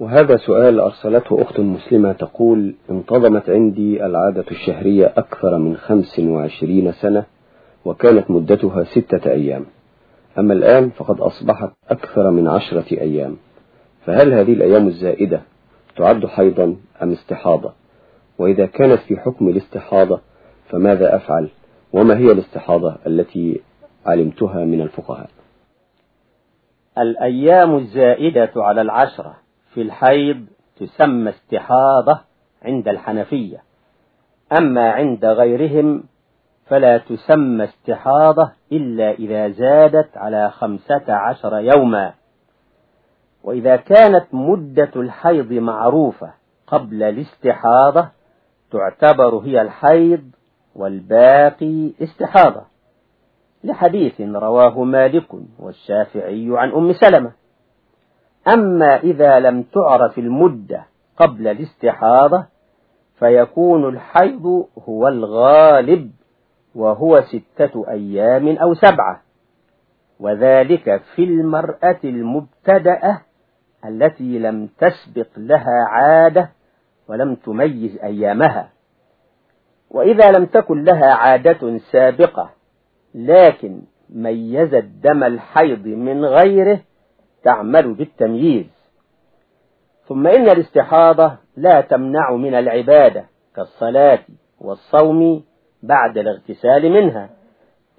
وهذا سؤال أرسلته أخت مسلمة تقول انتظمت عندي العادة الشهرية أكثر من خمس وعشرين سنة وكانت مدتها ستة أيام. أما الآن فقد أصبحت أكثر من عشرة أيام. فهل هذه الأيام الزائدة تعد حيضا أم استحاضة؟ وإذا كانت في حكم الاستحاضة فماذا أفعل؟ وما هي الاستحاضة التي علمتها من الفقهاء؟ الأيام الزائدة على العشرة. في الحيض تسمى استحاضة عند الحنفية. أما عند غيرهم فلا تسمى استحاضة إلا إذا زادت على خمسة عشر يوما. وإذا كانت مدة الحيض معروفة قبل الاستحاضة تعتبر هي الحيض والباقي استحاضة. لحديث رواه مالك والشافعي عن أم سلمة. أما إذا لم تعرف المدة قبل الاستحاضة فيكون الحيض هو الغالب وهو ستة أيام أو سبعة. وذلك في المرأة المبتدأة التي لم تسبق لها عادة ولم تميز أيامها. وإذا لم تكن لها عادة سابقة لكن ميزت دم الحيض من غيره تعمل بالتمييز. ثم إن الاستحاضة لا تمنع من العبادة كالصلاة والصوم بعد الاغتسال منها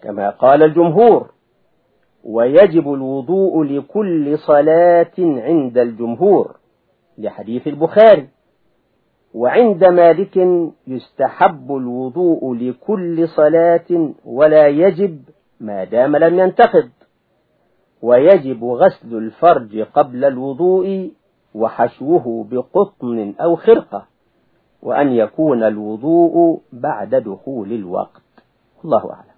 كما قال الجمهور. ويجب الوضوء لكل صلاة عند الجمهور لحديث البخاري. وعند مالك يستحب الوضوء لكل صلاة ولا يجب ما دام لم ينتقض ويجب غسل الفرج قبل الوضوء وحشوه بقطن أو خرقة وأن يكون الوضوء بعد دخول الوقت. الله أعلم.